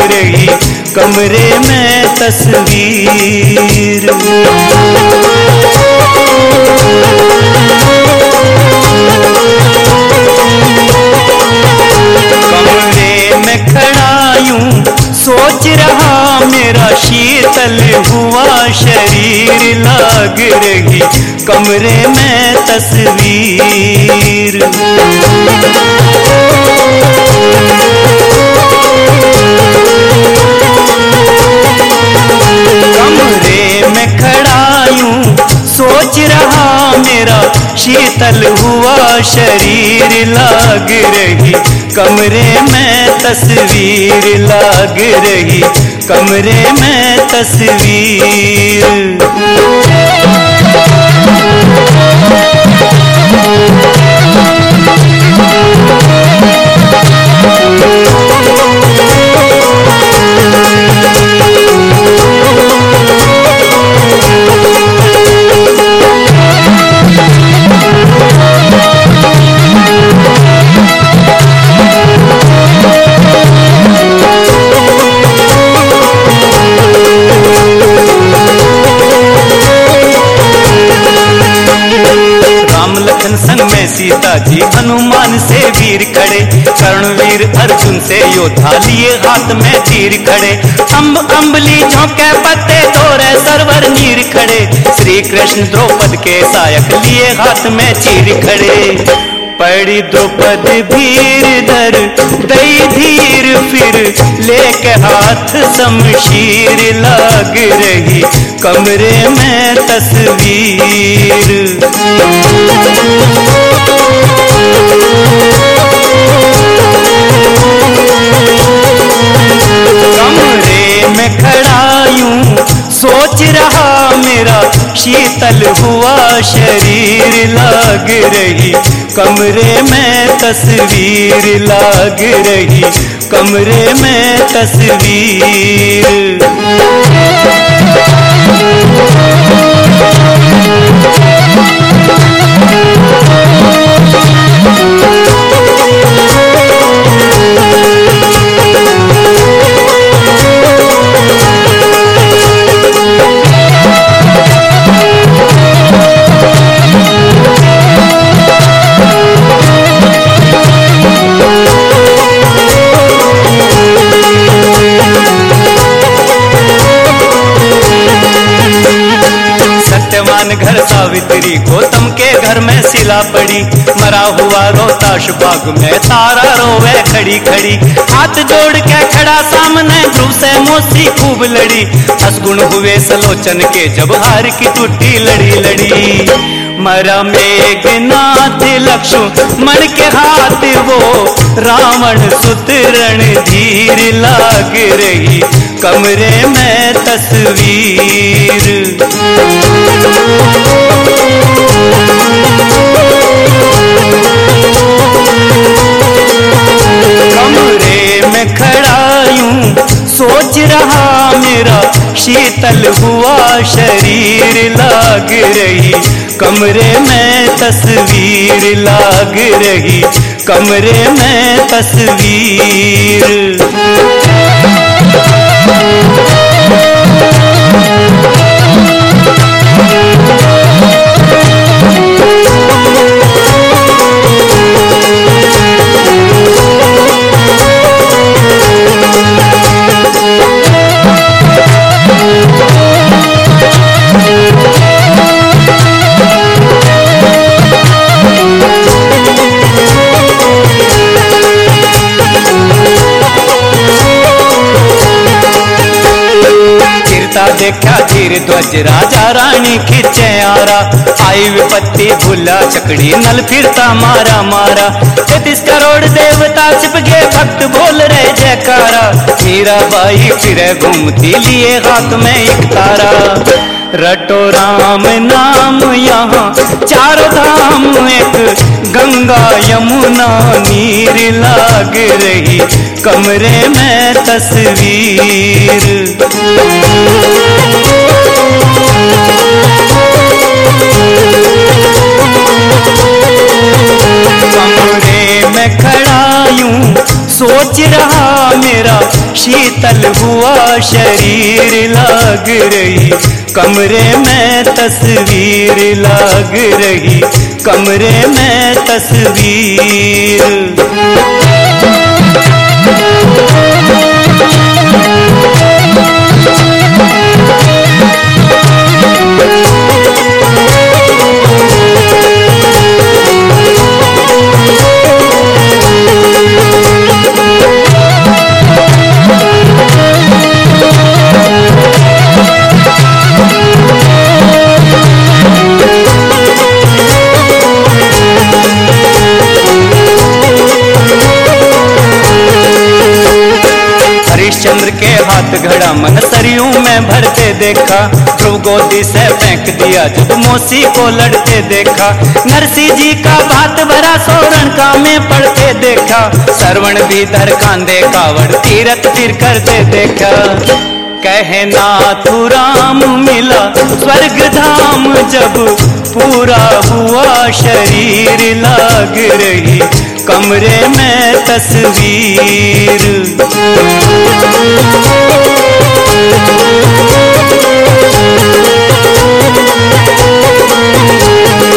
रही कमरे में तस्वीर। कमरे में खड़ा यूँ सोच रहा मेरा शीतल हुआ शरीर लाग रही कमरे में तस्वीर। शीतल हुआ शरीर लाग रही। कमरे में तस्वीर लाग रही। कमरे में तस्वीर। वीर खड़े कर्णवीर अर्जुन से योद्धा लिए हाथ में तीर खड़े। अम्ब अम्बली झोंके पत्ते तोरे सरवर नीर खड़े। श्री कृष्ण द्रौपद के सायक लिए हाथ में चीर खड़े। पड़ी द्रौपद भीर धर दई धीर फिर, लेके हाथ शमशीर लाग रही। कमरे में तस्वीर। रहा मेरा, शीतल हुआ शरीर लाग रही। कमरे में तस्वीर लाग रही, कमरे में तस्वीर। पड़ी मरा हुआ रोता बाग में। तारा रोवे खड़ी खड़ी। हाथ जोड़ के खड़ा सामने ध्रुव से मोसी खूब लड़ी। असगुण हुए सलोचन के जब हार की टूटी लड़ी लड़ी। मरा मेघनाथ लक्ष्मण के हाथ वो। रावण सुतरण धीर लाग रही। कमरे में तस्वीर। शीतल हुआ शरीर लाग रही। कमरे में तस्वीर लाग रही। कमरे में तस्वीर। देखा धीर ध्वज राजा, रानी खींचे आरा। आई विपत्ति भूला, चकड़ी नल फिरता मारा मारा। तैतीस करोड़ देवता छिप गए भक्त बोल रहे जयकारा। मीरा बाई फिर घूमती, लिए हाथ में एक तारा। रटो राम नाम यहाँ, चार धाम एक। गंगा, यमुना, नीर लाग रही। कमरे में तस्वीर। कमरे में खड़ा यूँ सोच रहा मेरा, शीतल हुआ शरीर लाग रही। कमरे में तस्वीर लाग रही, कमरे में तस्वीर। देखा ध्रुव गोदी से फेंक दिया, जब मोसी को लड़ते देखा, नरसी जी का भात भरा सोरण का में पढ़ते देखा, सरवण भी धर कांधे कावड़ तीरथ फिर करते देखा। कहना नाथु राम मिला, स्वर्ग धाम जब पूरा हुआ, शरीर लाग रही, कमरे में तस्वीर।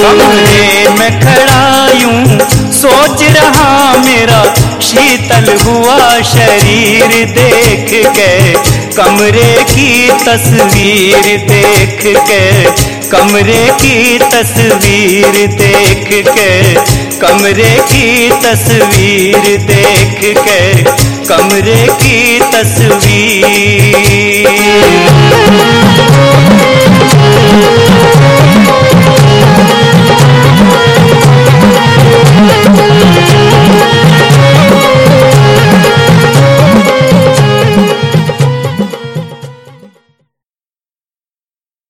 कमरे में खड़ा यूँ सोच रहा मेरा, शीतल हुआ शरीर देख के। कमरे की तस्वीर देख के, कमरे की तस्वीर देख के। कमरे की तस्वीर देख के। कमरे की तस्वीर।